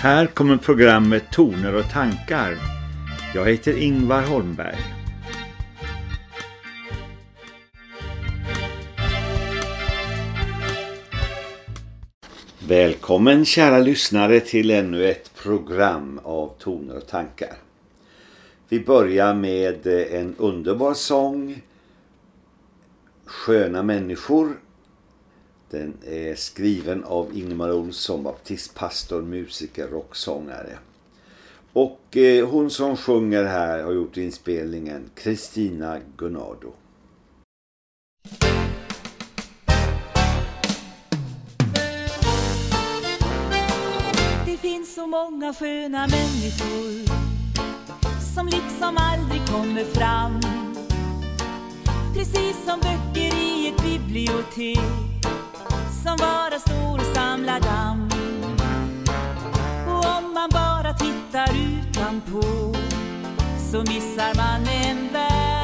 Här kommer programmet Toner och tankar. Jag heter Ingvar Holmberg. Välkommen kära lyssnare till ännu ett program av Toner och tankar. Vi börjar med en underbar sång Sköna människor. Den är skriven av Ingemar Olsson, baptistpastor, musiker, rocksångare. Och eh, hon som sjunger här har gjort inspelningen Kristina Gunnardo. Det finns så många sköna människor som liksom aldrig kommer fram Precis som böcker i ett bibliotek som bara står och samlar damm. Och om man bara tittar utanpå så missar man en värld.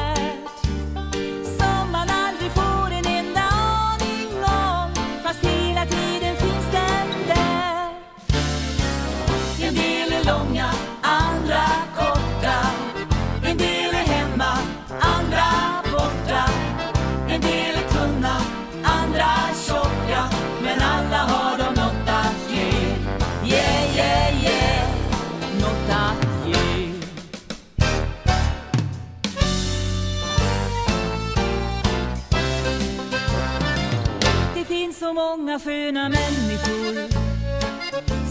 Många sköna människor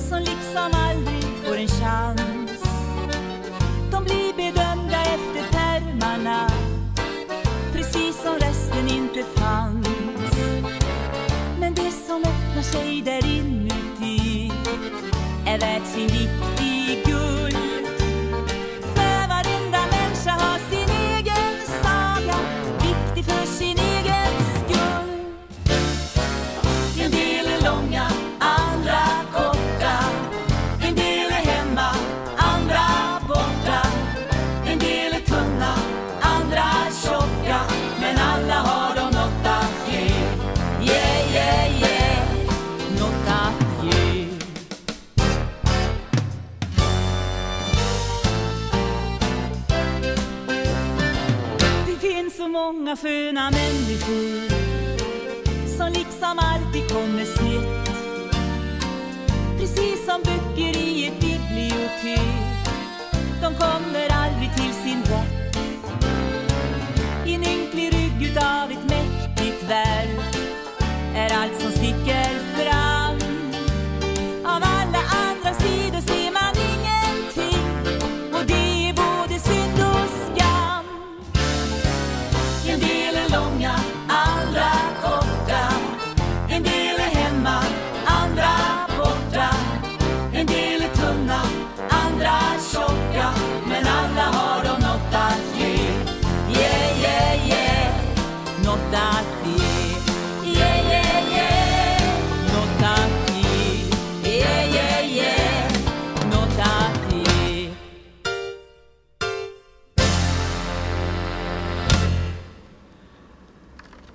som liksom aldrig får en chans. De blir bedömda efter pärmarna precis som resten inte fanns. Men det som öppnar sig där inuti är värt sin vikt. Många sköna människor som liksom alltid kommer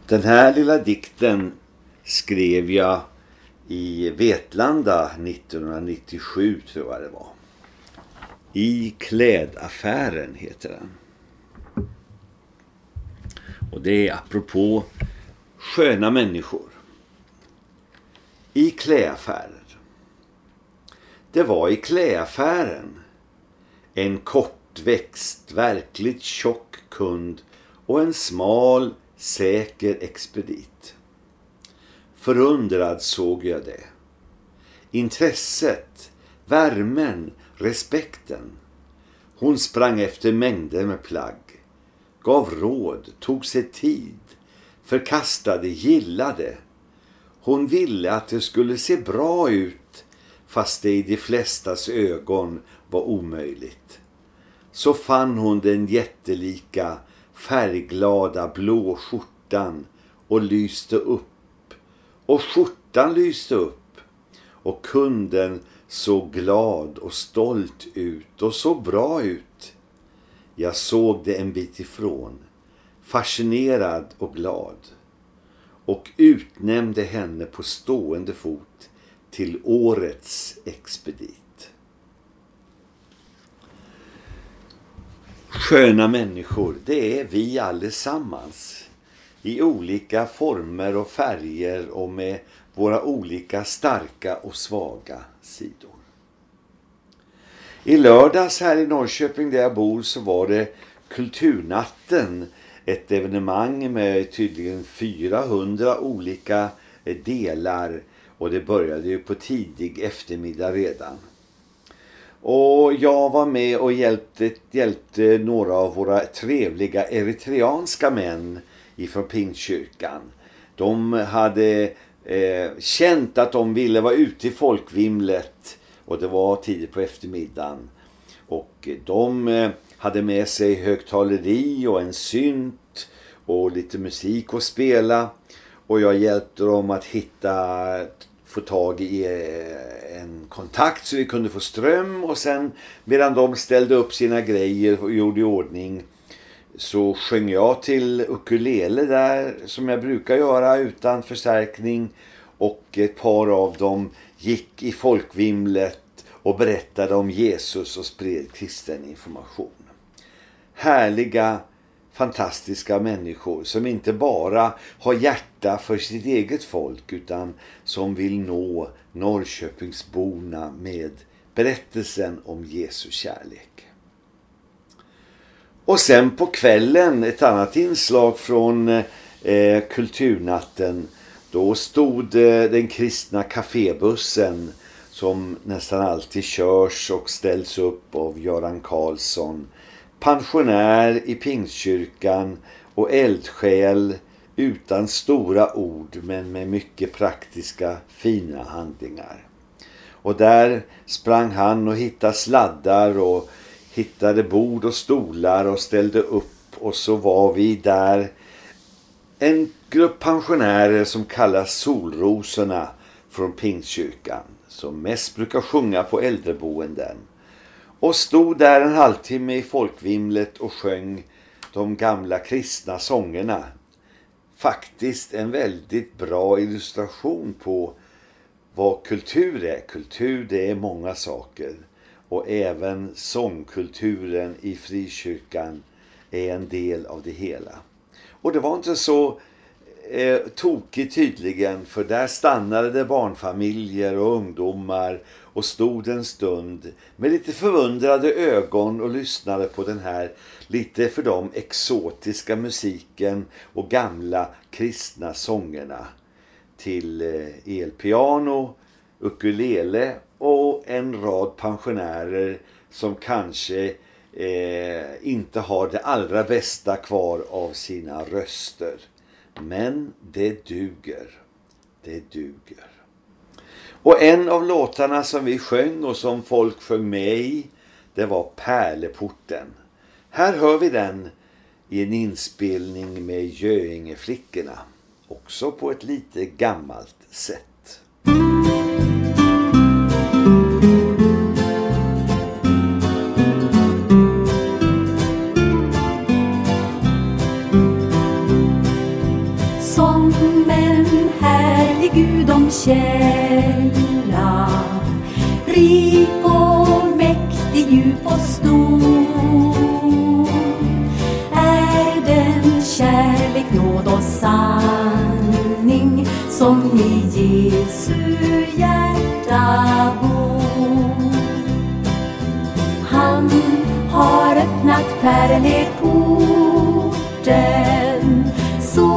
Den här lilla dikten skrev jag i Vetlanda 1997 tror jag det var. I klädaffären heter den. Och det är apropå sköna människor. I kläaffärer. Det var i kläaffären en kortväxt, verkligt tjock kund och en smal, säker expedit. Förundrad såg jag det. Intresset, värmen, respekten. Hon sprang efter mängder med plagg. Gav råd, tog sig tid. Förkastade, gillade. Hon ville att det skulle se bra ut fast det i de flestas ögon var omöjligt. Så fann hon den jättelika färgglada blå skjortan och lyste upp. Och skjortan lyste upp. Och kunden såg glad och stolt ut och såg bra ut. Jag såg det en bit ifrån, fascinerad och glad. Och utnämnde henne på stående fot till årets expedit. Sköna människor, det är vi allesammans. I olika former och färger och med våra olika starka och svaga sidor. I lördags här i Norrköping där jag bor så var det Kulturnatten. Ett evenemang med tydligen 400 olika delar och det började ju på tidig eftermiddag redan. Och jag var med och hjälpte, hjälpte några av våra trevliga eritreanska män ifrån Pingstkyrkan. De hade eh, känt att de ville vara ute i folkvimlet och det var tidigt på eftermiddagen. Och de eh, hade med sig högtaleri och en synt och lite musik att spela. Och jag hjälpte dem att hitta få tag i eh, en kontakt så vi kunde få ström och sen medan de ställde upp sina grejer och gjorde i ordning så sjöng jag till ukulele där som jag brukar göra utan förstärkning och ett par av dem gick i folkvimlet och berättade om Jesus och spred kristen information. Härliga fantastiska människor som inte bara har hjärta för sitt eget folk utan som vill nå Norrköpingsborna med berättelsen om Jesu kärlek. Och sen på kvällen ett annat inslag från eh, kulturnatten. Då stod eh, den kristna kafébussen som nästan alltid körs och ställs upp av Göran Karlsson pensionär i Pingstkyrkan och eldsjäl utan stora ord men med mycket praktiska fina handlingar. Och där sprang han och hittade sladdar och hittade bord och stolar och ställde upp. Och så var vi där. En grupp pensionärer som kallas Solrosorna från Pingstkyrkan som mest brukar sjunga på äldreboenden och stod där en halvtimme i folkvimlet och sjöng de gamla kristna sångerna. Faktiskt en väldigt bra illustration på vad kultur är. Kultur det är många saker och även sångkulturen i frikyrkan är en del av det hela. Och det var inte så eh, tokigt tydligen för där stannade det barnfamiljer och ungdomar och stod en stund med lite förundrade ögon och lyssnade på den här lite för dem exotiska musiken och gamla kristna sångerna till eh, elpiano, ukulele och en rad pensionärer som kanske eh, inte har det allra bästa kvar av sina röster. Men det duger. Det duger. Och en av låtarna som vi sjöng och som folk sjöng med i, det var Pärleporten. Här hör vi den i en inspelning med Göingeflickorna. Också på ett lite gammalt sätt. Som en härlig gudomskälla och sanning Som i Jesu hjärta bor Han har öppnat pärleporten så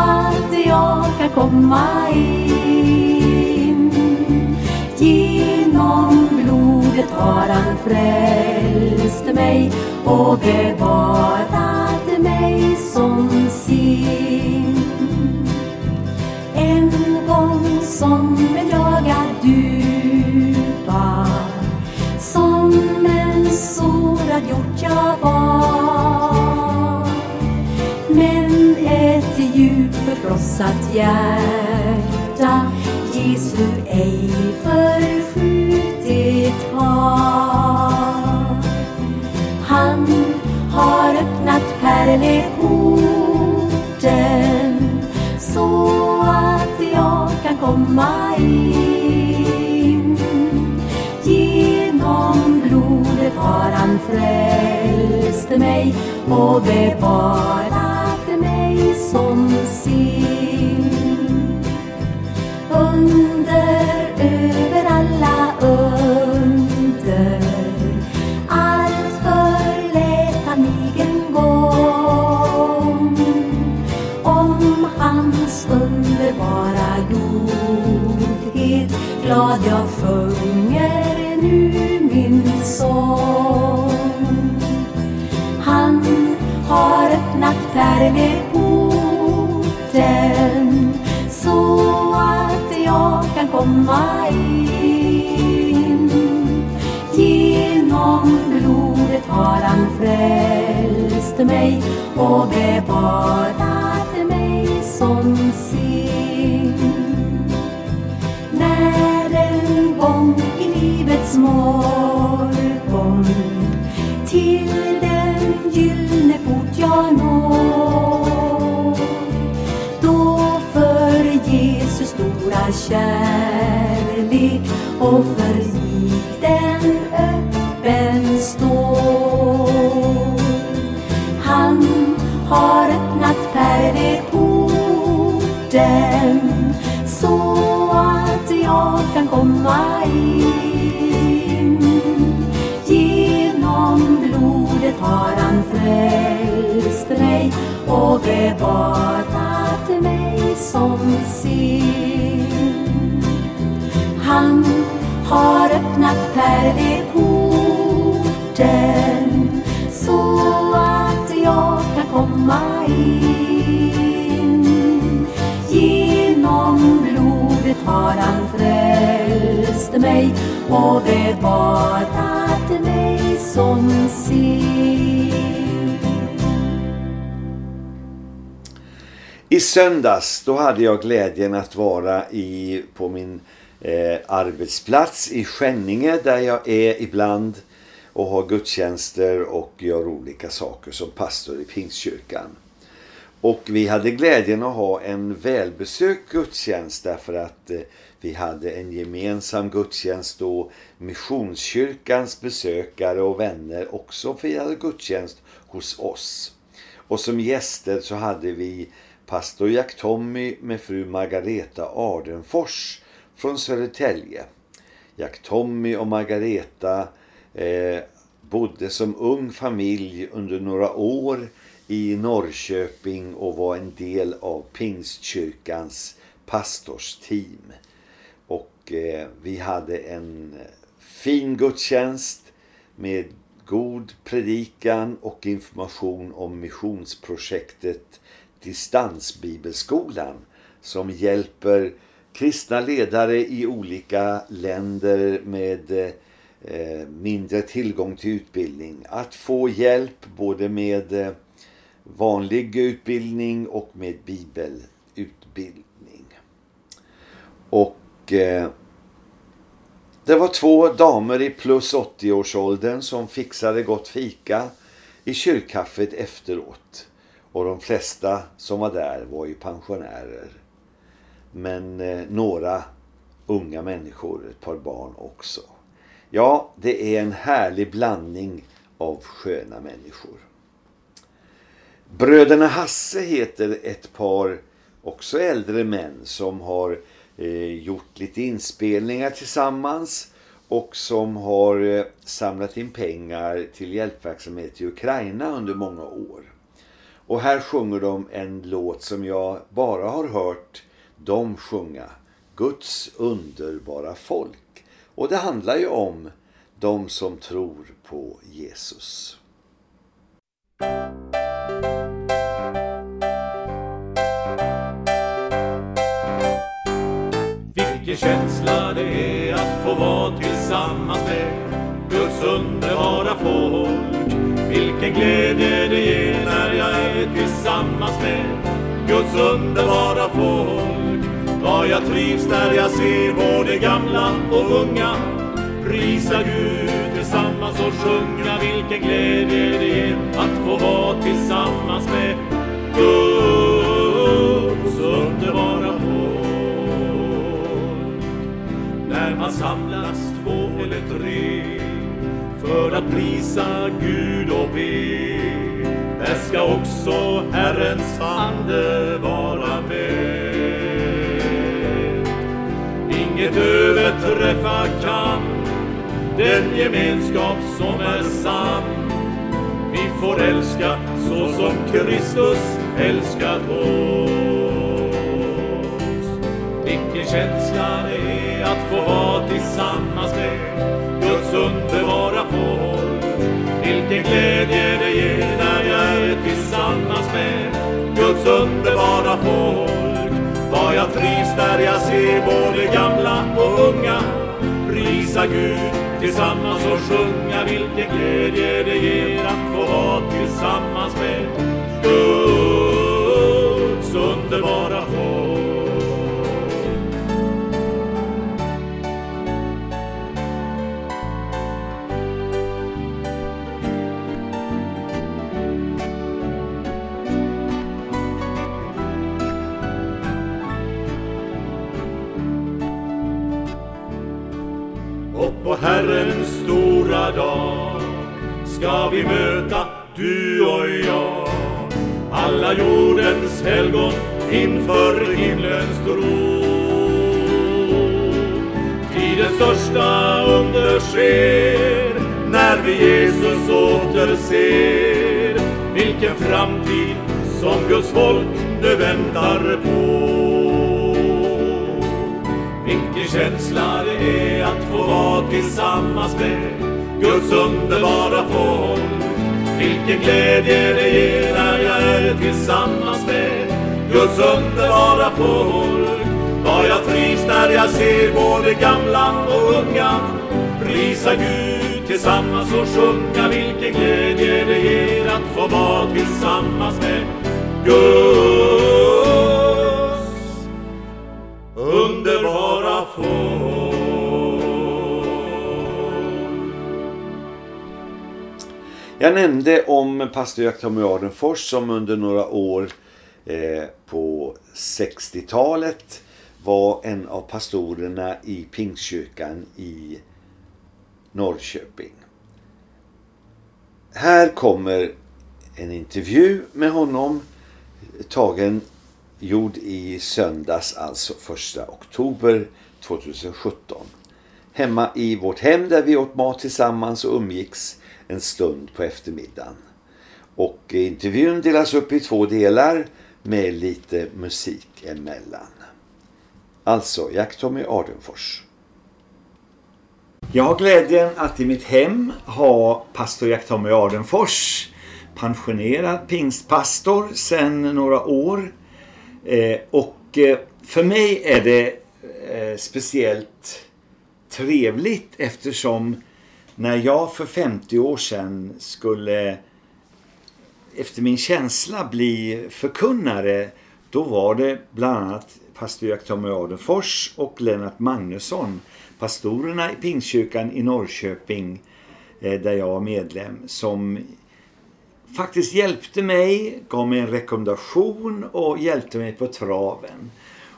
att jag kan komma in. Genom blodet har han frälst mig och bevarat en gång som en jagad duva som en sårad hjort jag var. Men ett djupt förkrossat hjärta Jesu ej förskjutit har. Han har öppnat pärleporten frälste mig och bevarade mig som sin. Under komma in. Genom blodet har han frälst mig och bevarat mig som sin. När en gång i livets mål och för den öppen står han har öppnat pärleporten så att jag kan komma in. Genom blodet har han frälst mig och bevarat har öppnat pärleporten så att jag kan komma in. Genom blodet har han frälst mig och bevarat mig som sin. I söndags då hade jag glädjen att vara i, på min eh, arbetsplats i Skänninge där jag är ibland och har gudstjänster och gör olika saker som pastor i Pingstkyrkan. Och vi hade glädjen att ha en välbesökt gudstjänst därför att eh, vi hade en gemensam gudstjänst då Missionskyrkans besökare och vänner också firade gudstjänst hos oss. Och som gäster så hade vi pastor Jack Tommy med fru Margareta Ardenfors från Södertälje. Jack Tommy och Margareta eh, bodde som ung familj under några år i Norrköping och var en del av Pingstkyrkans pastorsteam. Och eh, vi hade en eh, fin gudstjänst med god predikan och information om missionsprojektet Distansbibelskolan som hjälper kristna ledare i olika länder med eh, mindre tillgång till utbildning att få hjälp både med eh, vanlig utbildning och med bibelutbildning. Och eh, det var två damer i plus 80-årsåldern som fixade gott fika i kyrkkaffet efteråt. Och de flesta som var där var ju pensionärer. Men eh, några unga människor, ett par barn också. Ja, det är en härlig blandning av sköna människor. Bröderna Hasse heter ett par också äldre män som har eh, gjort lite inspelningar tillsammans och som har eh, samlat in pengar till hjälpverksamhet i Ukraina under många år. Och här sjunger de en låt som jag bara har hört de sjunga. Guds underbara folk. Och det handlar ju om de som tror på Jesus. Vilken känsla det är att få vara tillsammans med Guds underbara folk. Vilken glädje det ger när jag är tillsammans med Guds underbara folk. Jag trivs när jag ser både gamla och unga prisa Gud tillsammans och sjunga. Vilken glädje det ger att få vara tillsammans med Guds underbara folk. När man samlas två eller tre för att prisa Gud och be. Där ska också Herrens ande vara med. Inget överträffa kan den gemenskap som är sann. Vi får älska så som Kristus älskat oss. Vilken känsla det är att få vara tillsammans med Guds underbara folk. Vilken glädje det ger när jag är tillsammans med Guds underbara folk. Vad jag trivs när jag ser både gamla och unga prisa Gud tillsammans och sjunga vilken glädje det ger att få vara tillsammans med Gud. Herrens stora dag ska vi möta du och jag alla jordens helgon inför himlens tron. Tidens största under sker när vi Jesus återser. Vilken framtid som Guds folk nu väntar på. Känsla det är att få vara tillsammans med Guds underbara folk. Vilken glädje det ger när jag är tillsammans med Guds underbara folk. Vad jag trivs när jag ser både gamla och unga prisa Gud tillsammans och sjunga vilken glädje det ger att få vara tillsammans med Guds Jag nämnde om pastor Jack Tommy som under några år eh, på 60-talet var en av pastorerna i Pingstkyrkan i Norrköping. Här kommer en intervju med honom tagen gjord i söndags, alltså 1 oktober 2017. Hemma i vårt hem där vi åt mat tillsammans och umgicks en stund på eftermiddagen. Och intervjun delas upp i två delar med lite musik emellan. Alltså, Jack Tommy Ardenfors. Jag har glädjen att i mitt hem ha pastor Jack Tommy Ardenfors pensionerad pingstpastor sedan några år. Eh, och eh, för mig är det eh, speciellt trevligt eftersom när jag för 50 år sedan skulle efter min känsla bli förkunnare då var det bland annat pastor Jack Tommy Adenfors och Lennart Magnusson pastorerna i Pingstkyrkan i Norrköping eh, där jag var medlem som faktiskt hjälpte mig, gav mig en rekommendation och hjälpte mig på traven.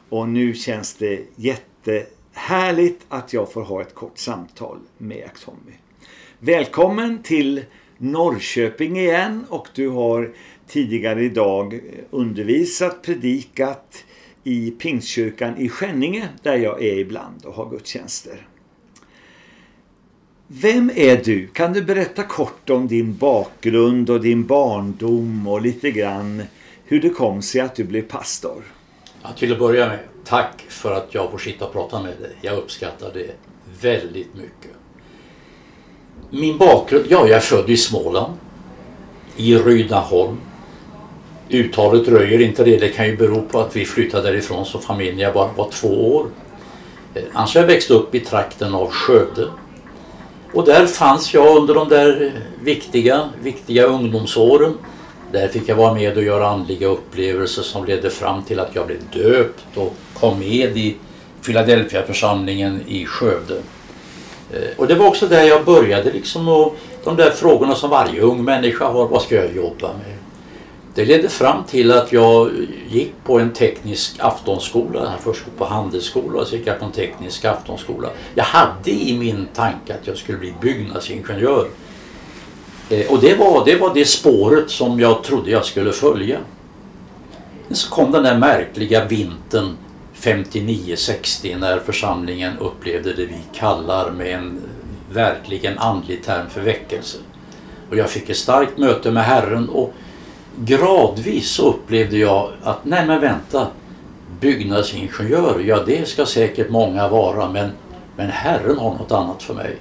Och nu känns det jättehärligt att jag får ha ett kort samtal med Jack Tommy. Välkommen till Norrköping igen och du har tidigare idag undervisat, predikat i Pingstkyrkan i Skänninge där jag är ibland och har gudstjänster. Vem är du? Kan du berätta kort om din bakgrund och din barndom och lite grann hur det kom sig att du blev pastor? Ja, till att börja med, tack för att jag får sitta och prata med dig. Jag uppskattar det väldigt mycket. Min bakgrund, ja jag är född i Småland. I Rydaholm. Uttalet röjer inte det, det kan ju bero på att vi flyttade därifrån som familj jag bara var två år. Eh, annars har jag växt upp i trakten av Skövde. Och där fanns jag under de där viktiga, viktiga ungdomsåren. Där fick jag vara med och göra andliga upplevelser som ledde fram till att jag blev döpt och kom med i Philadelphia-församlingen i Skövde. Eh, och det var också där jag började liksom och de där frågorna som varje ung människa har. Vad ska jag jobba med? Det ledde fram till att jag gick på en teknisk aftonskola. Först på handelsskola och så gick jag på en teknisk aftonskola. Jag hade i min tanke att jag skulle bli byggnadsingenjör. Eh, och det var, det var det spåret som jag trodde jag skulle följa. Men så kom den där märkliga vintern 59-60 när församlingen upplevde det vi kallar med en verkligen andlig term för väckelse. Och jag fick ett starkt möte med Herren och gradvis så upplevde jag att nej men vänta, byggnadsingenjör, ja det ska säkert många vara men, men Herren har något annat för mig.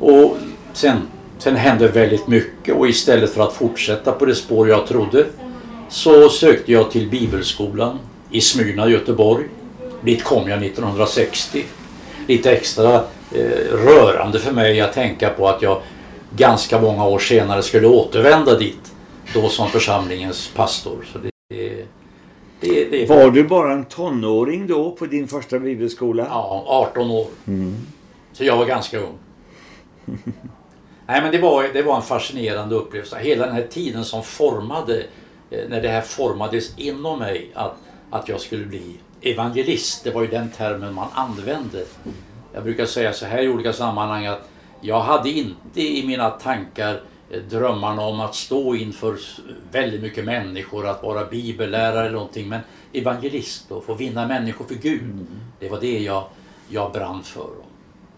Och sen, sen hände väldigt mycket och istället för att fortsätta på det spår jag trodde så sökte jag till Bibelskolan i Smyrna, Göteborg. Dit kom jag 1960. Lite extra eh, rörande för mig att tänka på att jag ganska många år senare skulle återvända dit. Då som församlingens pastor. Så det, det, det, var du bara en tonåring då på din första bibelskola? Ja, 18 år. Mm. Så jag var ganska ung. Nej men det var, det var en fascinerande upplevelse. Hela den här tiden som formade, eh, när det här formades inom mig att, att jag skulle bli evangelist. Det var ju den termen man använde. Jag brukar säga så här i olika sammanhang att jag hade inte i mina tankar eh, drömmarna om att stå inför väldigt mycket människor, att vara bibellärare eller någonting. Men evangelist och få vinna människor för Gud. Mm. Det var det jag, jag brann för.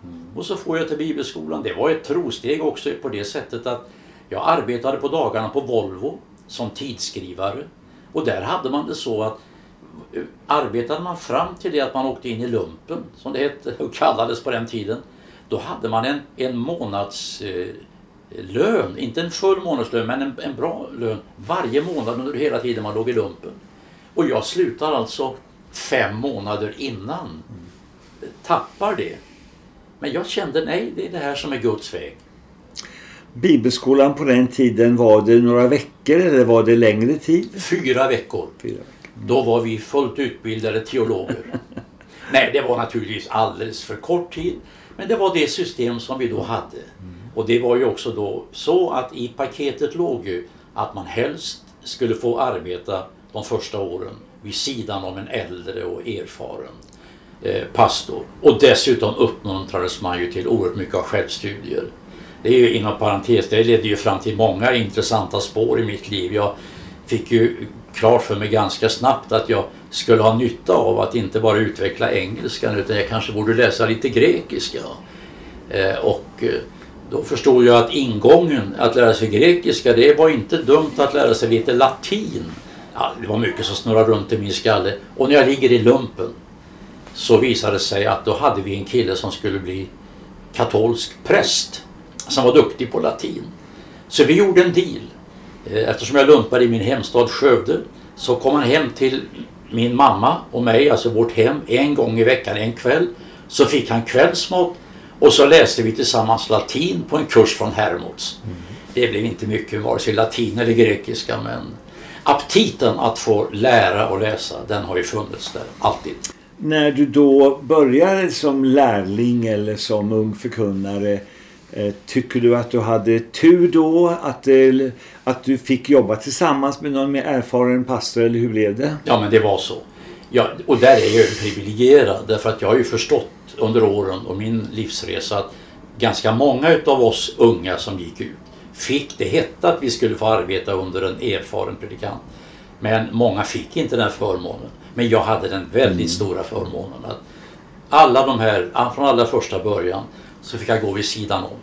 Mm. Och så får jag till bibelskolan. Det var ett trosteg också på det sättet att jag arbetade på dagarna på Volvo som tidsskrivare. Och där hade man det så att arbetade man fram till det att man åkte in i lumpen, som det hette och kallades på den tiden, då hade man en, en månadslön, eh, inte en full månadslön men en, en bra lön varje månad under hela tiden man låg i lumpen. Och jag slutar alltså fem månader innan. Tappar det. Men jag kände nej, det är det här som är Guds väg. Bibelskolan på den tiden, var det några veckor eller var det längre tid? Fyra veckor. Fyra veckor. Då var vi fullt utbildade teologer. nej, det var naturligtvis alldeles för kort tid. Men det var det system som vi då hade. Och det var ju också då så att i paketet låg ju att man helst skulle få arbeta de första åren vid sidan om en äldre och erfaren eh, pastor. Och dessutom uppmuntrades man ju till oerhört mycket av självstudier. Det är ju inom parentes, det ledde ju fram till många intressanta spår i mitt liv. Jag fick ju klart för mig ganska snabbt att jag skulle ha nytta av att inte bara utveckla engelskan utan jag kanske borde läsa lite grekiska. Eh, och eh, då förstod jag att ingången att lära sig grekiska det var inte dumt att lära sig lite latin. Ja, det var mycket som snurrade runt i min skalle. Och när jag ligger i lumpen så visade det sig att då hade vi en kille som skulle bli katolsk präst som var duktig på latin. Så vi gjorde en deal. Eh, eftersom jag lumpade i min hemstad Skövde så kom han hem till min mamma och mig, alltså vårt hem, en gång i veckan, en kväll. Så fick han kvällsmat och så läste vi tillsammans latin på en kurs från Hermods. Mm. Det blev inte mycket vare sig latin eller grekiska men aptiten att få lära och läsa den har ju funnits där, alltid. När du då började som lärling eller som ung förkunnare tycker du att du hade tur då att, att du fick jobba tillsammans med någon mer erfaren pastor eller hur blev det? Ja men det var så. Ja, och där är jag ju privilegierad därför att jag har ju förstått under åren och min livsresa att ganska många utav oss unga som gick ut fick det hette att vi skulle få arbeta under en erfaren predikant. Men många fick inte den förmånen. Men jag hade den väldigt mm. stora förmånen att alla de här, från allra första början så fick jag gå vid sidan om.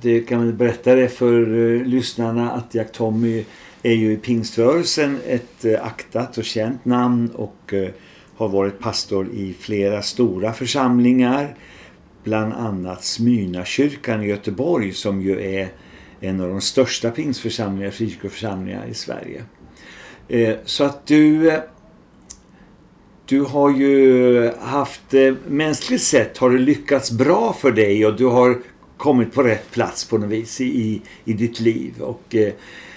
Det kan väl berätta det för eh, lyssnarna att Jack Tommy är ju i pingströrelsen ett eh, aktat och känt namn och eh, har varit pastor i flera stora församlingar. Bland annat Smyrnakyrkan i Göteborg som ju är en av de största pingstförsamlingarna, frikyrkoförsamlingarna i Sverige. Så att du du har ju haft, eh, mänskligt sett har det lyckats bra för dig och du har kommit på rätt plats på något vis i, i ditt liv. Och eh,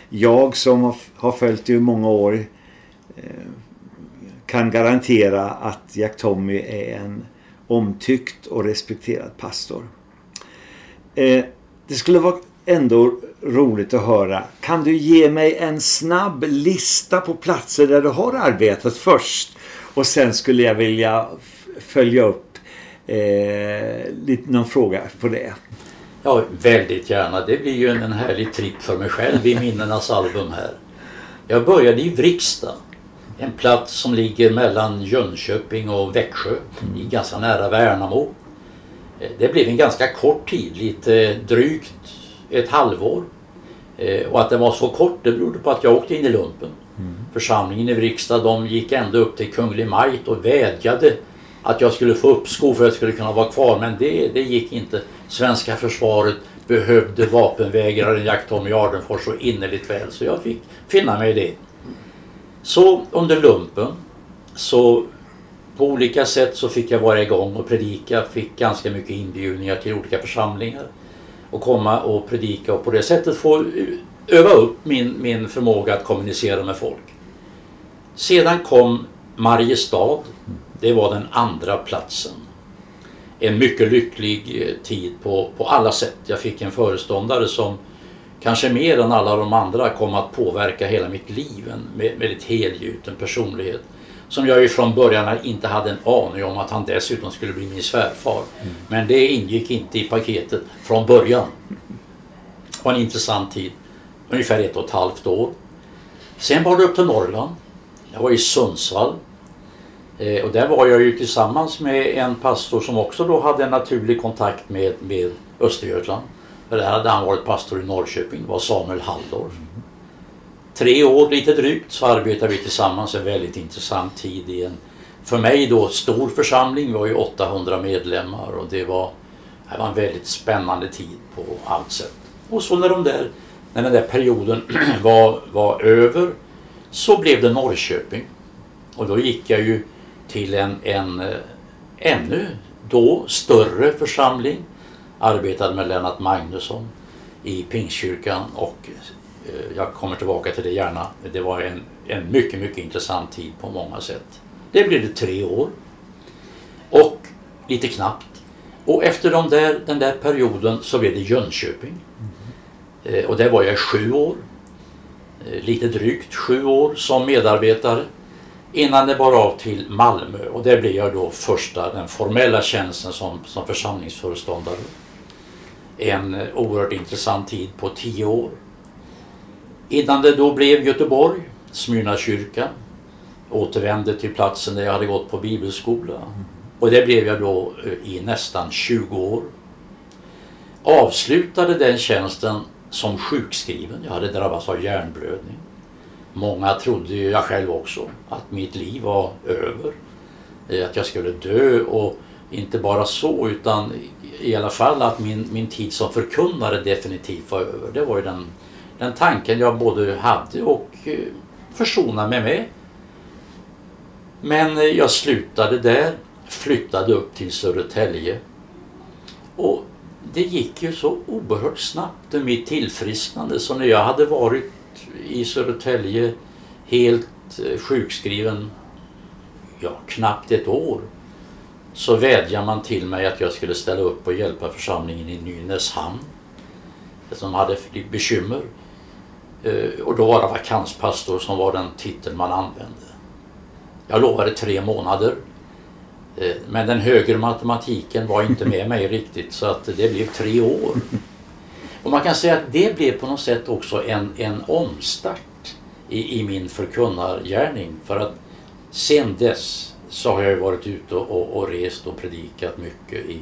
jag som har, har följt dig i många år eh, kan garantera att Jack Tommy är en omtyckt och respekterad pastor. Eh, det skulle vara ändå roligt att höra. Kan du ge mig en snabb lista på platser där du har arbetat först? Och sen skulle jag vilja följa upp eh, lite, någon fråga på det. Ja, väldigt gärna. Det blir ju en härlig tripp för mig själv i minnenas album här. Jag började i Vriksta. En plats som ligger mellan Jönköping och Växjö, mm. ganska nära Värnamo. Eh, det blev en ganska kort tid, lite drygt ett halvår. Eh, och att det var så kort det berodde på att jag åkte in i lumpen. Mm. Församlingen i riksdagen, de gick ända upp till Kunglig Majt och vädjade att jag skulle få uppskov för att jag skulle kunna vara kvar. Men det, det gick inte. Svenska försvaret behövde vapenvägraren Jack Tommy Ardenfors så innerligt väl så jag fick finna mig i det. Så under lumpen så på olika sätt så fick jag vara igång och predika. Fick ganska mycket inbjudningar till olika församlingar. Och komma och predika och på det sättet få öva upp min, min förmåga att kommunicera med folk. Sedan kom Mariestad. Det var den andra platsen. En mycket lycklig eh, tid på, på alla sätt. Jag fick en föreståndare som kanske mer än alla de andra kom att påverka hela mitt liv. En väldigt helgjuten personlighet. Som jag ju från början inte hade en aning om att han dessutom skulle bli min svärfar. Mm. Men det ingick inte i paketet från början. Var en intressant tid. Ungefär ett och ett halvt år. Sen var det upp till Norrland. Jag var i Sundsvall. Eh, och där var jag ju tillsammans med en pastor som också då hade en naturlig kontakt med, med Östergötland. För där hade han varit pastor i Norrköping. Det var Samuel Halldorf. Tre år lite drygt så arbetade vi tillsammans. En väldigt intressant tid i en, för mig då, stor församling. Vi var ju 800 medlemmar och det var, det var en väldigt spännande tid på allt sätt. Och så när, de där, när den där perioden var, var över så blev det Norrköping. Och då gick jag ju till en, en eh, ännu då större församling. Arbetade med Lennart Magnusson i Pingstkyrkan och eh, jag kommer tillbaka till det gärna. Det var en, en mycket, mycket intressant tid på många sätt. Det blev det tre år. Och lite knappt. Och efter de där, den där perioden så blev det Jönköping. Mm. Och där var jag i sju år. Lite drygt sju år som medarbetare. Innan det bar av till Malmö och där blev jag då första, den formella tjänsten som, som församlingsföreståndare. En eh, oerhört intressant tid på tio år. Innan det då blev Göteborg, Smyrna kyrka. Återvände till platsen där jag hade gått på bibelskola. Och det blev jag då eh, i nästan 20 år. Avslutade den tjänsten som sjukskriven. Jag hade drabbats av hjärnblödning. Många trodde ju, jag själv också, att mitt liv var över. Att jag skulle dö och inte bara så utan i alla fall att min, min tid som förkunnare definitivt var över. Det var ju den, den tanken jag både hade och eh, försonade mig med. Men eh, jag slutade där, flyttade upp till Södertälje. Och det gick ju så oerhört snabbt med mitt tillfrisknande så när jag hade varit i Södertälje helt eh, sjukskriven, ja knappt ett år, så vädjade man till mig att jag skulle ställa upp och hjälpa församlingen i Nynäshamn som hade bekymmer. Eh, och då var det vakanspastor som var den titel man använde. Jag lovade tre månader. Eh, men den högre matematiken var inte med mig riktigt så att det blev tre år. Och man kan säga att det blev på något sätt också en, en omstart i, i min förkunnargärning. För att sen dess så har jag varit ute och, och rest och predikat mycket i,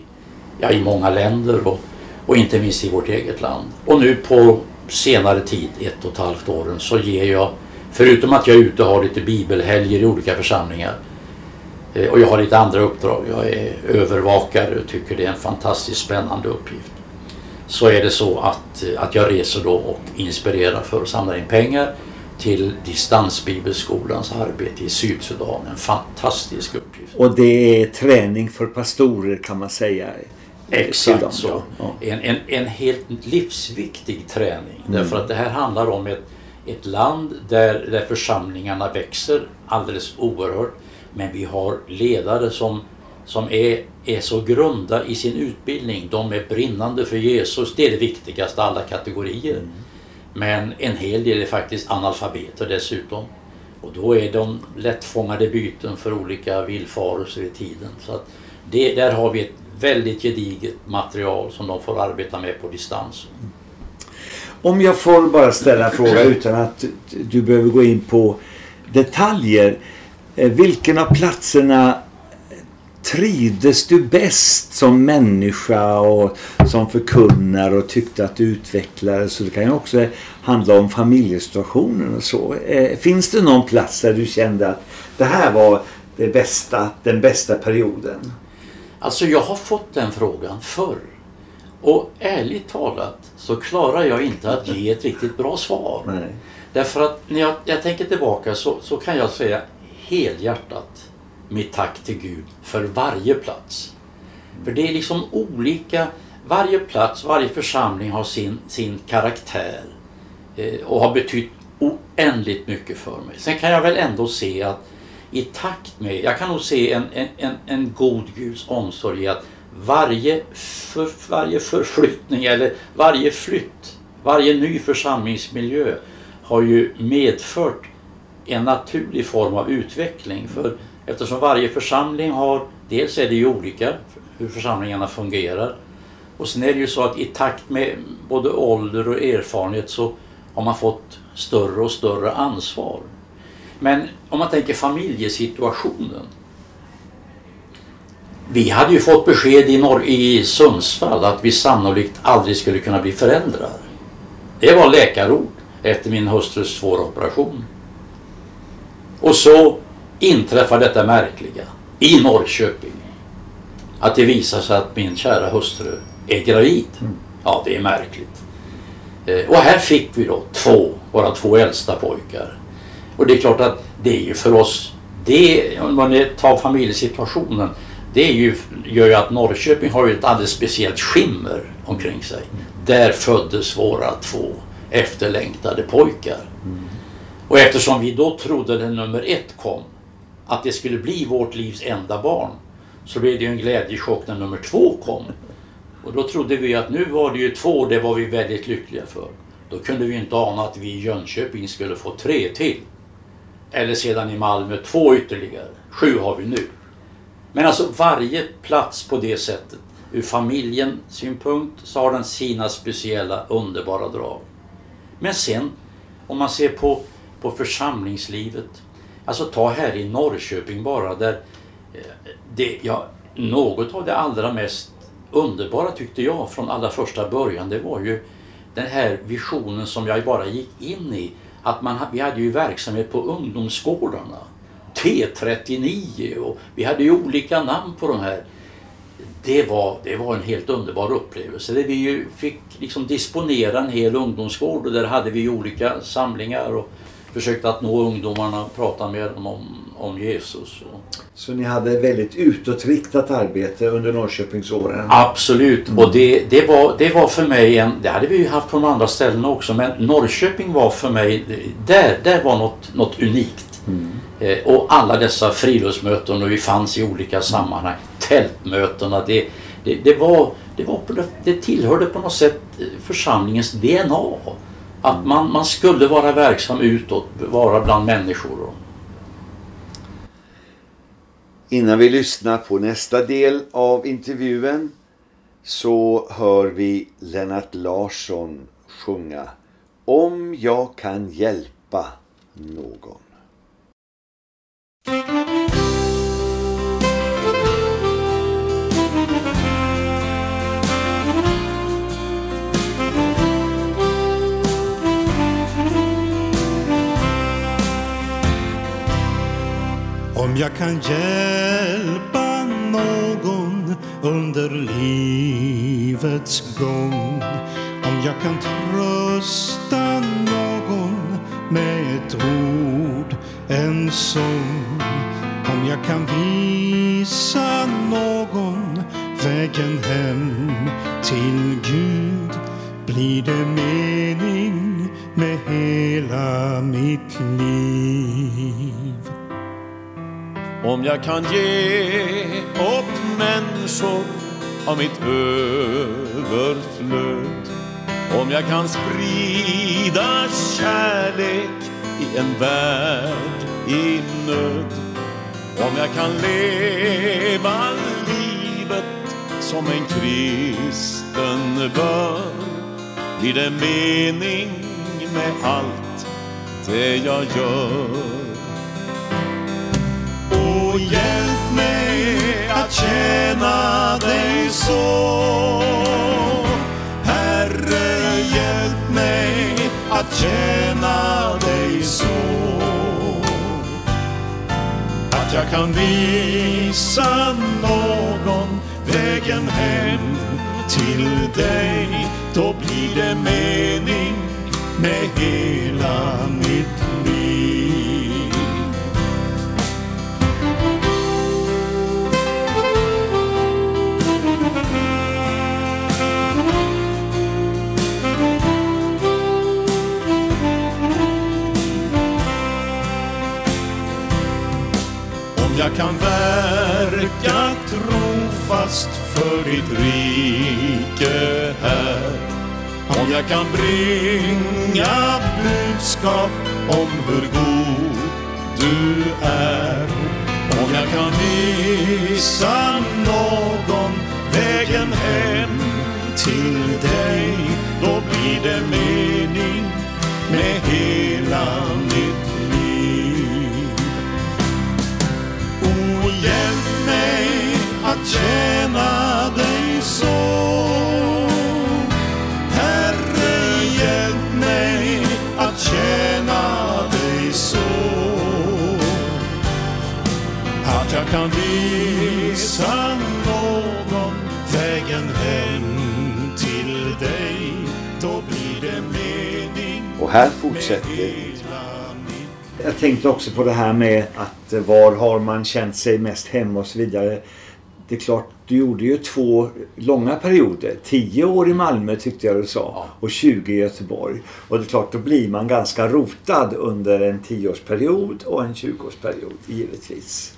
ja, i många länder och, och inte minst i vårt eget land. Och nu på senare tid, ett och ett halvt åren, så ger jag, förutom att jag är ute och har lite bibelhelger i olika församlingar, och jag har lite andra uppdrag. Jag är övervakare och tycker det är en fantastiskt spännande uppgift så är det så att, att jag reser då och inspirerar för att samla in pengar till distansbibelskolans arbete i Sydsudan. En fantastisk uppgift. Och det är träning för pastorer kan man säga. Exakt så. Ja. En, en, en helt livsviktig träning. Mm. Därför att det här handlar om ett, ett land där, där församlingarna växer alldeles oerhört. Men vi har ledare som som är, är så grunda i sin utbildning. De är brinnande för Jesus. Det är det viktigaste alla kategorier. Men en hel del är faktiskt analfabeter dessutom. Och då är de lättfångade byten för olika villfarelser i tiden. Så att det, där har vi ett väldigt gediget material som de får arbeta med på distans. Om jag får bara ställa en fråga utan att du behöver gå in på detaljer. Eh, Vilken av platserna trivdes du bäst som människa och som förkunnare och tyckte att du utvecklades? Så det kan ju också handla om familjesituationen och så. Eh, Finns det någon plats där du kände att det här var det bästa, den bästa perioden? Alltså jag har fått den frågan förr. Och ärligt talat så klarar jag inte att ge ett riktigt bra svar. Nej. Därför att när jag, jag tänker tillbaka så, så kan jag säga helhjärtat mitt tack till Gud för varje plats. För det är liksom olika, varje plats, varje församling har sin, sin karaktär eh, och har betytt oändligt mycket för mig. Sen kan jag väl ändå se att i takt med, jag kan nog se en, en, en, god Guds omsorg i att varje, för, varje förflyttning eller varje flytt, varje ny församlingsmiljö har ju medfört en naturlig form av utveckling. För eftersom varje församling har, dels är det ju olika hur församlingarna fungerar och sen är det ju så att i takt med både ålder och erfarenhet så har man fått större och större ansvar. Men om man tänker familjesituationen. Vi hade ju fått besked i, Norr, i Sundsvall att vi sannolikt aldrig skulle kunna bli föräldrar. Det var läkarord efter min hustrus svåra operation. Och så inträffar detta märkliga i Norrköping. Att det visar sig att min kära hustru är gravid. Ja, det är märkligt. Eh, Och här fick vi då två, våra två äldsta pojkar. Och det är klart att det är ju för oss, det, om man tar familjesituationen, det är ju, gör ju att Norrköping har ju ett alldeles speciellt skimmer omkring sig. Där föddes våra två efterlängtade pojkar. Och eftersom vi då trodde när nummer ett kom, att det skulle bli vårt livs enda barn, så blev det ju en glädjechock när nummer två kom. Och då trodde vi att nu var det ju två, det var vi väldigt lyckliga för. Då kunde vi inte ana att vi i Jönköping skulle få tre till. Eller sedan i Malmö två ytterligare. Sju har vi nu. Men alltså varje plats på det sättet, ur familjens synpunkt, så har den sina speciella underbara drag. Men sen, om man ser på, på församlingslivet. Alltså ta här i Norrköping bara där eh, det, ja, något av det allra mest underbara tyckte jag från allra första början det var ju den här visionen som jag bara gick in i. Att man, vi hade ju verksamhet på ungdomsgårdarna. T39 och vi hade ju olika namn på de här. Det var, det var en helt underbar upplevelse. Där vi ju fick liksom disponera en hel ungdomsgård och där hade vi olika samlingar och försökte att nå ungdomarna och prata med dem om, om Jesus. Så ni hade väldigt utåtriktat arbete under Norrköpingsåren? Absolut, och det, det, var, det var för mig en, det hade vi ju haft på de andra ställena också, men Norrköping var för mig, där, där var något, något unikt. Eh, och alla dessa friluftsmöten och vi fanns i olika sammanhang, tältmötena, det, det, det, var, det, var på det, det tillhörde på något sätt eh, församlingens DNA. Att man, man skulle vara verksam utåt, vara bland människor. Innan vi lyssnar på nästa del av intervjun så hör vi Lennart Larsson sjunga Om jag kan hjälpa någon. Om jag kan hjälpa någon under livets gång. Om jag kan trösta någon med ett ord, en sång. Om jag kan visa någon vägen hem till Gud blir det mening med hela mitt liv. Om jag kan ge åt människor av mitt överflöd. Om jag kan sprida kärlek i en värld i nöd. Om jag kan leva livet som en kristen bör. Blir det mening med allt det jag gör. Och hjälp mig att tjäna dig så. Herre, hjälp mig att tjäna dig så. Att jag kan visa någon vägen hem till dig. Då blir det mening med hela mitt jag kan verka trofast för ditt rike här. Om jag kan bringa budskap om hur god du är. Om jag kan visa någon vägen hem till dig Då blir det mening med hela mitt hjälp mig att tjäna dig så. Herre, hjälp mig att tjäna dig så. Att jag kan visa någon vägen hem till dig då blir det mening Och här fortsätter Jag tänkte också på det här med att eh, var har man känt sig mest hemma och så vidare. Det är klart, du gjorde ju två långa perioder. Tio år i Malmö tyckte jag du sa och 20 i Göteborg. Och det är klart, då blir man ganska rotad under en tioårsperiod och en 20-årsperiod givetvis.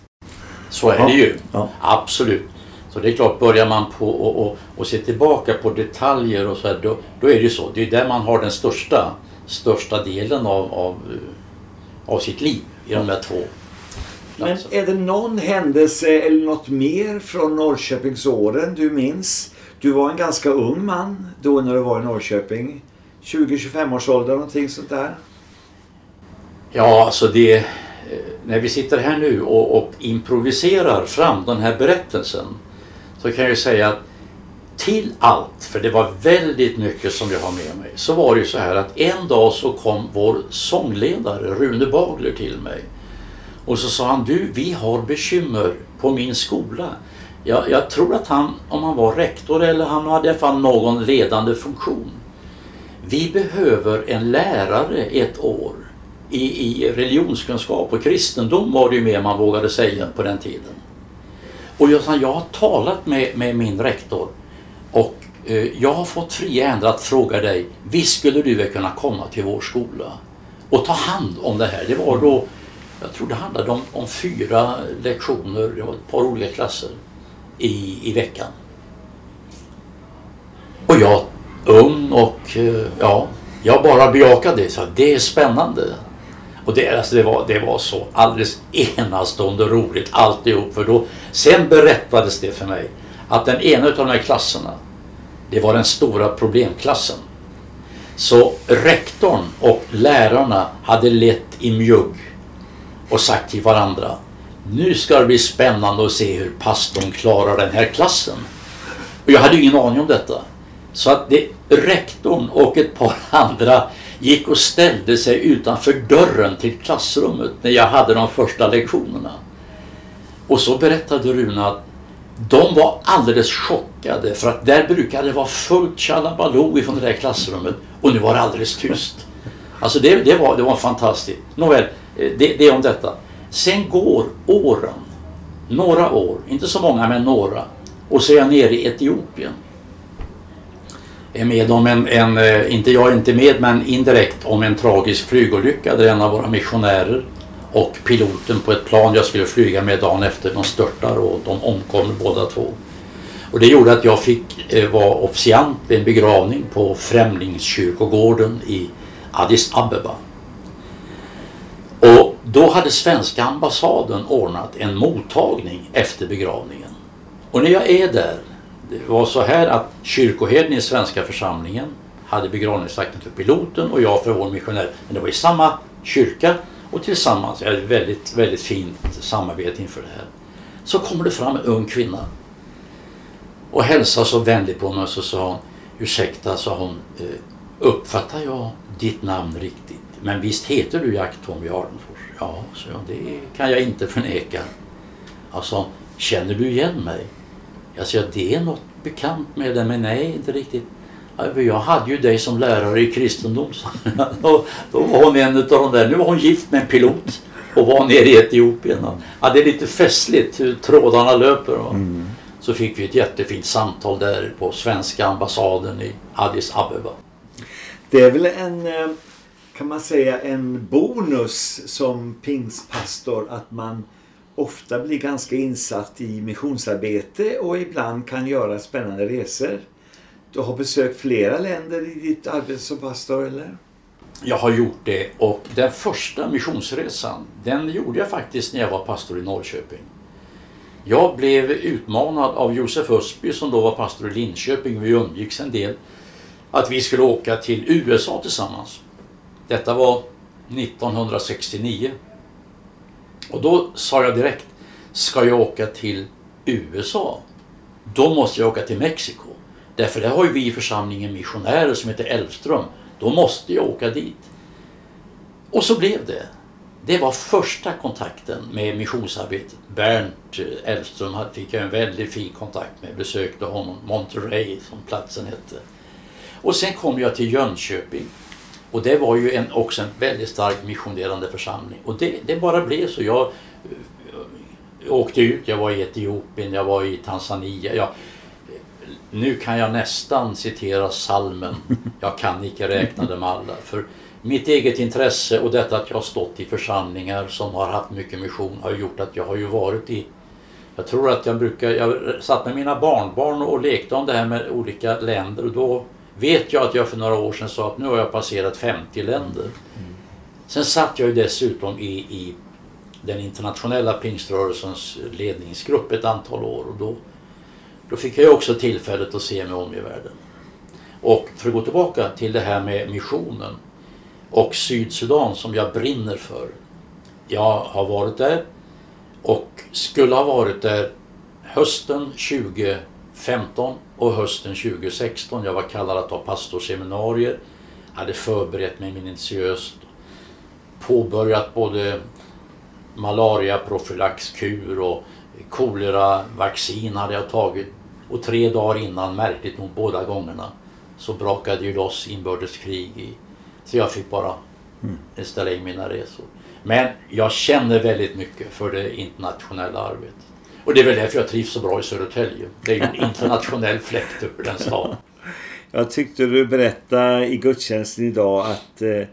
Så är det ju. Ja. Absolut. Så det är klart, börjar man på och, och, och se tillbaka på detaljer och så här, då, då är det ju så. Det är där man har den största, största delen av, av, eh, av sitt liv i de där två Men är det någon händelse eller något mer från Norrköpingsåren du minns? Du var en ganska ung man då när du var i Norrköping. 20-25 års ålder, någonting sånt där. Ja, alltså det... eh, När vi sitter här nu och, och improviserar fram den här berättelsen så kan jag ju säga att till allt, för det var väldigt mycket som jag har med mig, så var det ju så här att en dag så kom vår sångledare Rune Bagler till mig och så sa han du, vi har bekymmer på min skola. Jag, jag tror att han, om han var rektor eller han hade i alla fall någon ledande funktion. Vi behöver en lärare ett år i, i religionskunskap och kristendom var det ju mer man vågade säga på den tiden. Och jag sa, jag har talat med, med min rektor och eh, jag har fått fria händer att fråga dig, visst skulle du väl kunna komma till vår skola och ta hand om det här? Det var då, jag tror det handlade om, om fyra lektioner, det var ett par olika klasser i, i veckan. Och jag, ung och eh, ja, jag bara bejakade det. Så det är spännande. Och det, alltså det, var, det var så alldeles enastående roligt alltihop. För då, sen berättades det för mig att den ena av de här klasserna, det var den stora problemklassen. Så rektorn och lärarna hade lett i mjugg och sagt till varandra nu ska det bli spännande att se hur pastorn klarar den här klassen. Och jag hade ju ingen aning om detta. Så att det, rektorn och ett par andra gick och ställde sig utanför dörren till klassrummet när jag hade de första lektionerna. Och så berättade Rune att de var alldeles chockade för att där brukade det vara fullt tjalabaloo ifrån det där klassrummet och nu var det alldeles tyst. Alltså det, det, var, det var fantastiskt. Nåväl, eh, det, det är om detta. Sen går åren, några år, inte så många men några. Och så är jag nere i Etiopien. Är med om en, en, eh, inte jag är inte med men indirekt om en tragisk flygolycka där en av våra missionärer och piloten på ett plan jag skulle flyga med dagen efter, de störtar och de omkommer båda två. Och det gjorde att jag fick eh, vara officiant vid en begravning på Främlingskyrkogården i Addis Abeba. Och då hade svenska ambassaden ordnat en mottagning efter begravningen. Och när jag är där, det var så här att kyrkoherden i svenska församlingen hade begravningsakten för piloten och jag för vår missionär. Men det var i samma kyrka och tillsammans, ett väldigt, väldigt fint samarbete inför det här. Så kommer det fram en ung kvinna och hälsar så vänligt på mig och så sa hon Ursäkta, sa hon, eh, uppfattar jag ditt namn riktigt? Men visst heter du Jack Tommy Ardenfors? Ja, så jag, det kan jag inte förneka. Alltså, känner du igen mig? Jag sa, det är något bekant med det, men nej, inte riktigt. Jag hade ju dig som lärare i kristendom. då, då var hon en av de där. Nu var hon gift med en pilot och var nere i Etiopien. Ja, det är lite festligt hur trådarna löper. Mm. Så fick vi ett jättefint samtal där på svenska ambassaden i Addis Abeba. Det är väl en, eh, kan man säga, en bonus som pingstpastor att man ofta blir ganska insatt i missionsarbete och ibland kan göra spännande resor. Du har besökt flera länder i ditt arbete som pastor, eller? Jag har gjort det och den första missionsresan den gjorde jag faktiskt när jag var pastor i Norrköping. Jag blev utmanad av Josef Ösby som då var pastor i Linköping, vi umgicks en del, att vi skulle åka till USA tillsammans. Detta var 1969. Och då sa jag direkt, ska jag åka till USA? Då måste jag åka till Mexiko. Därför där har ju vi i församlingen missionärer som heter Elfström. Då måste jag åka dit. Och så blev det. Det var första kontakten med missionsarbetet. Bernt eh, Elfström fick jag en väldigt fin kontakt med. Besökte honom, Monterey som platsen hette. Och sen kom jag till Jönköping. Och det var ju en, också en väldigt stark missionerande församling. Och det, det bara blev så. Jag, jag åkte ut, jag var i Etiopien, jag var i Tanzania. Jag, nu kan jag nästan citera salmen Jag kan icke räkna dem alla. För mitt eget intresse och detta att jag har stått i församlingar som har haft mycket mission har gjort att jag har ju varit i jag tror att jag brukar, jag satt med mina barnbarn och lekte om det här med olika länder och då vet jag att jag för några år sedan sa att nu har jag passerat 50 länder. Mm. Sen satt jag ju dessutom i, i den internationella pingströrelsens ledningsgrupp ett antal år och då då fick jag också tillfället att se mig om i världen. Och för att gå tillbaka till det här med missionen och Sydsudan som jag brinner för. Jag har varit där och skulle ha varit där hösten 2015 och hösten 2016. Jag var kallad att ha pastorseminarier. Hade förberett mig minutiöst. Påbörjat både malariaprofylaxkur och koleravaccin hade jag tagit och tre dagar innan, märkligt nog båda gångerna, så brakade ju loss inbördeskrig. I, så jag fick bara mm. ställa in mina resor. Men jag känner väldigt mycket för det internationella arbetet. Och det är väl därför jag trivs så bra i Södertälje. Det är ju en internationell fläkt över den staden. Jag tyckte du berättade i gudstjänsten idag att eh,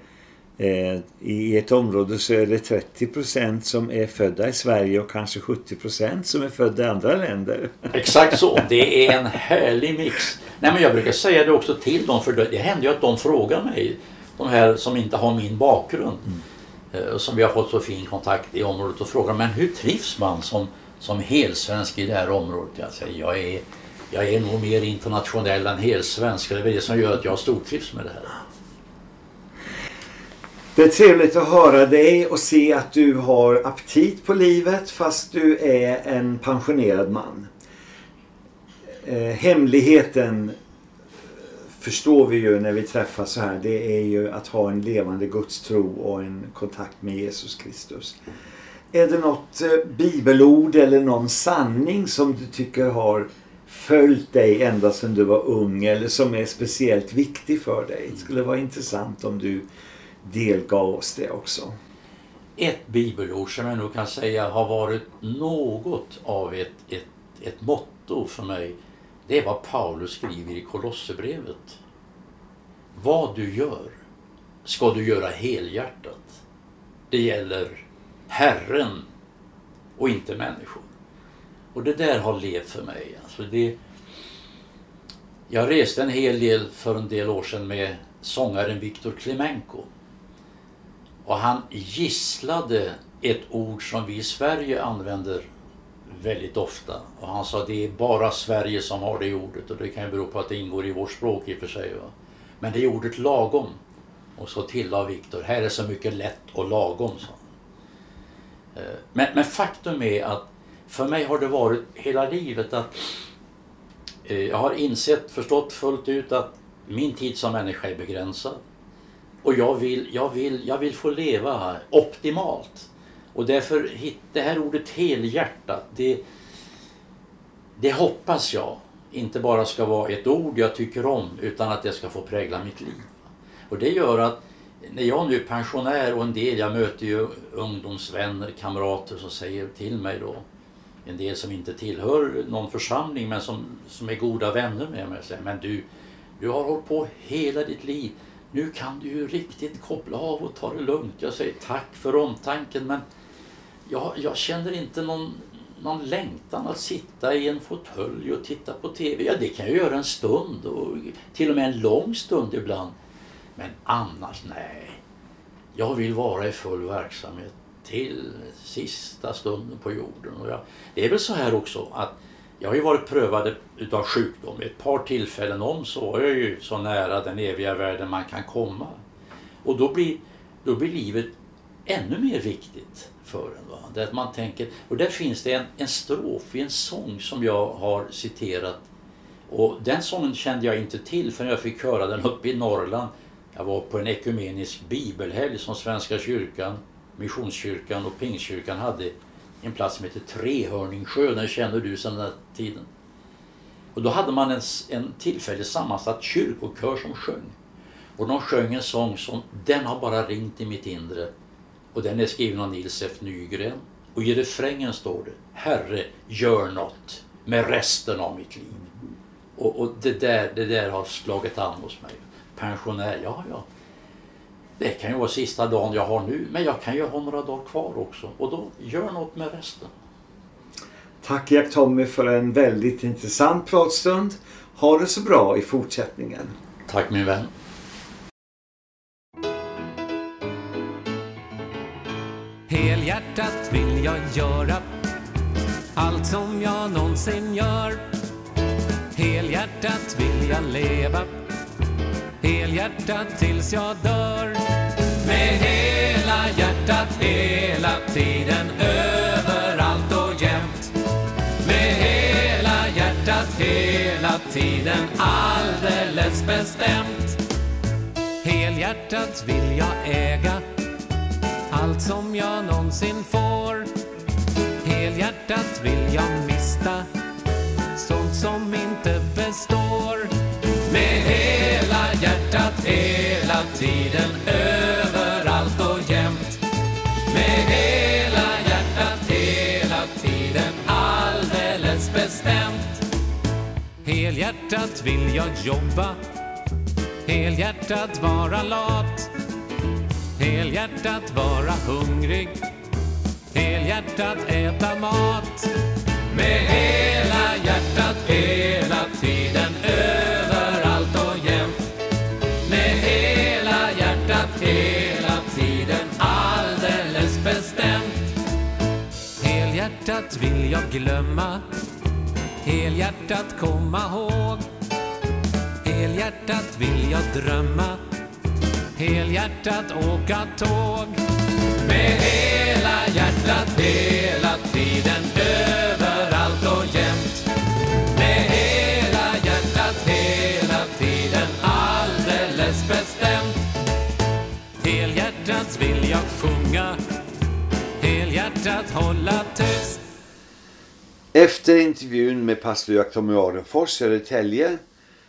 I ett område så är det 30% som är födda i Sverige och kanske 70% som är födda i andra länder. Exakt så. Det är en härlig mix. Nej men jag brukar säga det också till dem för det händer ju att de frågar mig. De här som inte har min bakgrund. Mm. Eh, som vi har fått så fin kontakt i området och frågar men hur trivs man som, som helsvensk i det här området? Jag säger jag är, jag är nog mer internationell än helsvensk. Det är det som gör att jag stortrivs med det här. Det är trevligt att höra dig och se att du har aptit på livet fast du är en pensionerad man. Eh, hemligheten förstår vi ju när vi träffas så här. Det är ju att ha en levande gudstro och en kontakt med Jesus Kristus. Är det något eh, bibelord eller någon sanning som du tycker har följt dig ända sedan du var ung eller som är speciellt viktig för dig? Det skulle vara intressant om du delgav oss det också. Ett bibelord som jag nog kan säga har varit något av ett, ett, ett motto för mig. Det är vad Paulus skriver i Kolosserbrevet. Vad du gör ska du göra helhjärtat. Det gäller Herren och inte människor. Och det där har levt för mig. Alltså det, jag reste en hel del för en del år sedan med sångaren Viktor Klemenko. Och han gisslade ett ord som vi i Sverige använder väldigt ofta. Och han sa det är bara Sverige som har det ordet och det kan ju bero på att det ingår i vårt språk i och för sig. Va? Men det är ordet lagom. Och så tillade Viktor, här är så mycket lätt och lagom. Så. Eh, men, men faktum är att för mig har det varit hela livet att eh, jag har insett, förstått fullt ut att min tid som människa är begränsad. Och jag vill, jag vill, jag vill få leva optimalt. Och därför, det här ordet helhjärtat, det, det hoppas jag inte bara ska vara ett ord jag tycker om utan att det ska få prägla mitt liv. Och det gör att när jag nu är pensionär och en del, jag möter ju ungdomsvänner, kamrater som säger till mig då, en del som inte tillhör någon församling men som, som är goda vänner med mig, säger men du, du har hållit på hela ditt liv, nu kan du ju riktigt koppla av och ta det lugnt. Jag säger tack för omtanken men jag, jag känner inte någon, någon längtan att sitta i en fåtölj och titta på TV. Ja, det kan jag göra en stund och till och med en lång stund ibland. Men annars, nej. Jag vill vara i full verksamhet till sista stunden på jorden. Och jag, det är väl så här också att jag har ju varit prövad utav sjukdom. Ett par tillfällen om så var jag ju så nära den eviga världen man kan komma. Och då blir, då blir livet ännu mer viktigt för en. Va? Där man tänker, och där finns det en, en strof i en sång som jag har citerat. Och den sången kände jag inte till förrän jag fick höra den uppe i Norrland. Jag var på en ekumenisk bibelhelg som Svenska kyrkan, Missionskyrkan och Pingstkyrkan hade en plats som heter Trehörningsjö, den känner du sedan den tiden. Och då hade man en, en tillfällig sammansatt kyrkokör som sjöng. Och de sjöng en sång som den har bara ringt i mitt inre. Och den är skriven av Nils F Nygren. Och i refrängen står det Herre, gör något med resten av mitt liv. Och, och det, där, det där har slagit an hos mig. Pensionär, ja ja. Det kan ju vara sista dagen jag har nu, men jag kan ju ha några dagar kvar också. Och då gör något med resten. Tack Jack Tommy för en väldigt intressant pratstund. Ha det så bra i fortsättningen. Tack min vän. Helhjärtat vill jag göra allt som jag någonsin gör. Helhjärtat vill jag leva helhjärtat tills jag dör. Med hela hjärtat hela tiden, överallt och jämt. Med hela hjärtat hela tiden, alldeles bestämt. Helhjärtat vill jag äga allt som jag någonsin får. Helhjärtat vill jag mista sånt som inte tiden, överallt och jämt. Med hela hjärtat hela tiden, alldeles bestämt. Helhjärtat vill jag jobba, helhjärtat vara lat. Helhjärtat vara hungrig, helhjärtat äta mat. Med hela hjärtat hela tiden, överallt hela tiden, alldeles bestämt. Helhjärtat vill jag glömma, helhjärtat komma ihåg. Helhjärtat vill jag drömma, helhjärtat åka tåg. Med hela hjärtat hela tiden, över. Jag sjunga, helhjärtat hålla tyst. Efter intervjun med pastor Jack Tommy Adenfors i Södertälje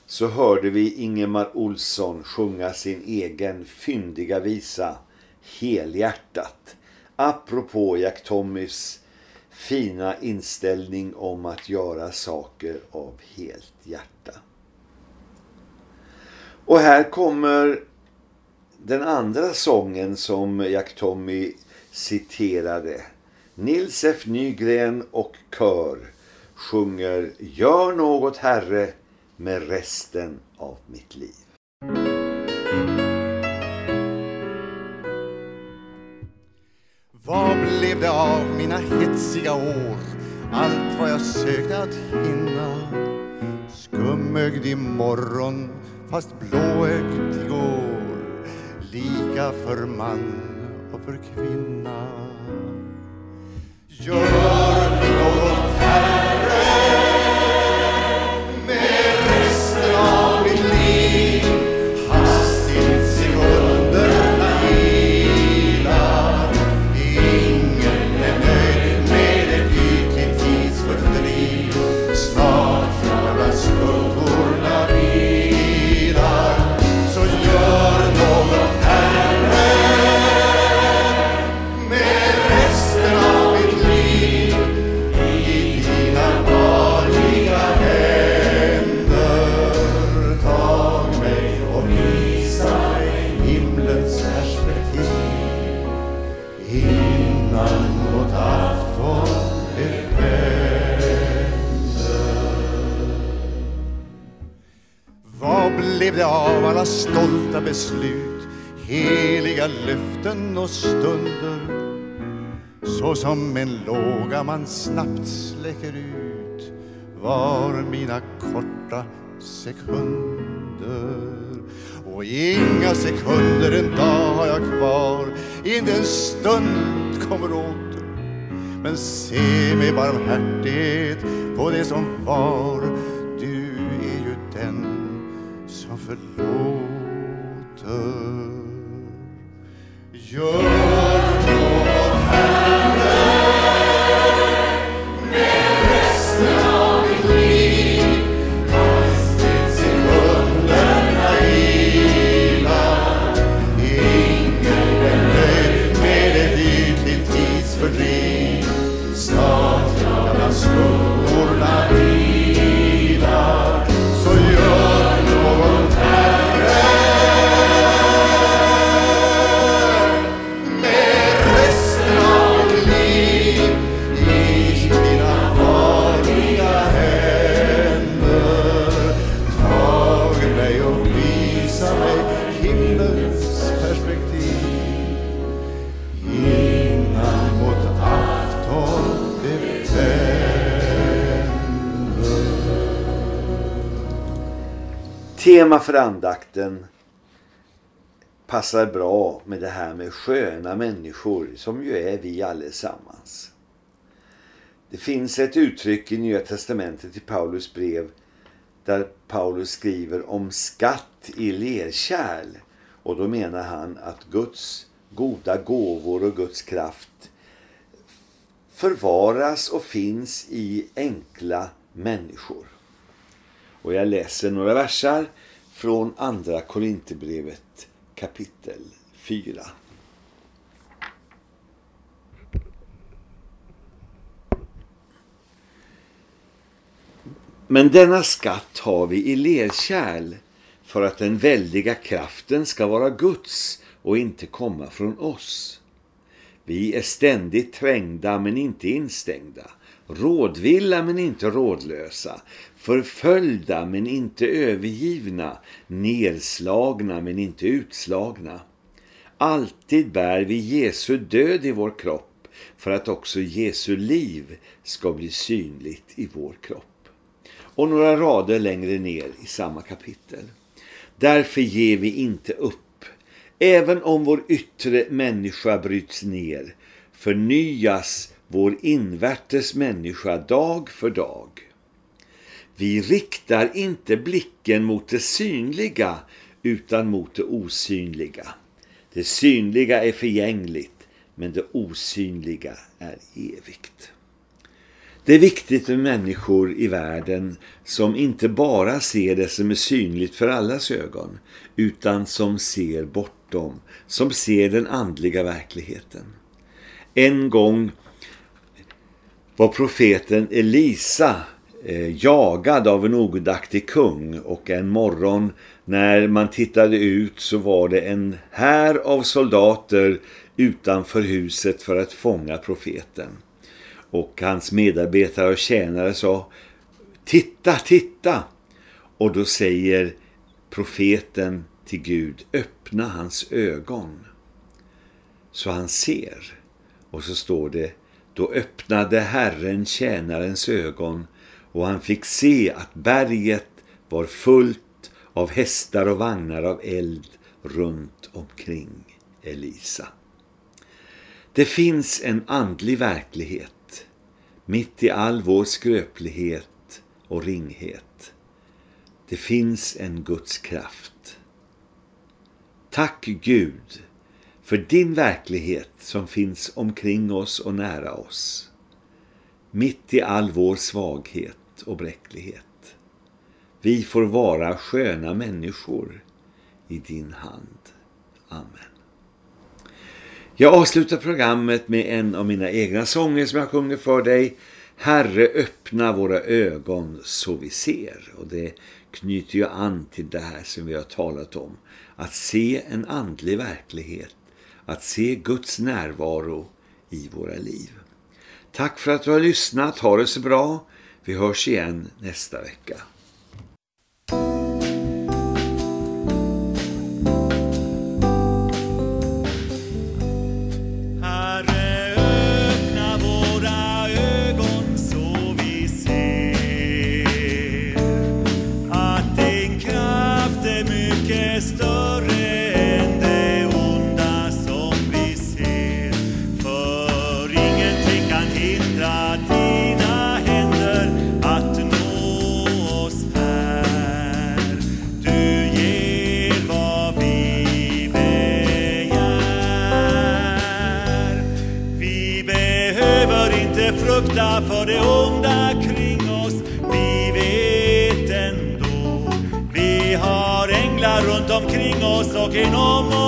så hörde vi Ingemar Olsson sjunga sin egen fyndiga visa Helhjärtat. Apropå Jack Tommys fina inställning om att göra saker av helt hjärta. Och här kommer den andra sången som Jack Tommy citerade. Nils F Nygren och kör sjunger Gör något Herre med resten av mitt liv. Vad blev det av mina hetsiga år? Allt vad jag sökte att hinna Skumögd i morgon fast blåögd igår Lika för man och för kvinna. Gör något här. Stolta beslut, heliga löften och stunder. Så som en låga man snabbt släcker ut var mina korta sekunder. Och inga sekunder en dag har jag kvar. Inte en stund kommer åter. Men se med barmhärtighet på det som var. Du är ju den han förlåter. Gör Tema för andakten passar bra med det här med sköna människor som ju är vi allesammans. Det finns ett uttryck i Nya Testamentet i Paulus brev där Paulus skriver om skatt i lerkärl och då menar han att Guds goda gåvor och Guds kraft förvaras och finns i enkla människor. Och jag läser några versar från andra Korinthierbrevet kapitel 4. Men denna skatt har vi i lerkärl för att den väldiga kraften ska vara Guds och inte komma från oss. Vi är ständigt trängda men inte instängda, rådvilla men inte rådlösa, förföljda men inte övergivna, nedslagna men inte utslagna. Alltid bär vi Jesu död i vår kropp för att också Jesu liv ska bli synligt i vår kropp. Och några rader längre ner i samma kapitel. Därför ger vi inte upp. Även om vår yttre människa bryts ner förnyas vår invärtes människa dag för dag. Vi riktar inte blicken mot det synliga utan mot det osynliga. Det synliga är förgängligt men det osynliga är evigt. Det är viktigt med människor i världen som inte bara ser det som är synligt för allas ögon utan som ser bortom, som ser den andliga verkligheten. En gång var profeten Elisa Eh, jagad av en ogudaktig kung och en morgon när man tittade ut så var det en här av soldater utanför huset för att fånga profeten. Och hans medarbetare och tjänare sa Titta, titta! Och då säger profeten till Gud Öppna hans ögon så han ser. Och så står det Då öppnade Herren tjänarens ögon och han fick se att berget var fullt av hästar och vagnar av eld runt omkring Elisa. Det finns en andlig verklighet mitt i all vår skröplighet och ringhet. Det finns en Guds kraft. Tack Gud för din verklighet som finns omkring oss och nära oss. Mitt i all vår svaghet och bräcklighet. Vi får vara sköna människor i din hand. Amen. Jag avslutar programmet med en av mina egna sånger som jag sjunger för dig. Herre öppna våra ögon så vi ser. Och det knyter ju an till det här som vi har talat om. Att se en andlig verklighet. Att se Guds närvaro i våra liv. Tack för att du har lyssnat. Ha det så bra. Vi hörs igen nästa vecka. Oss och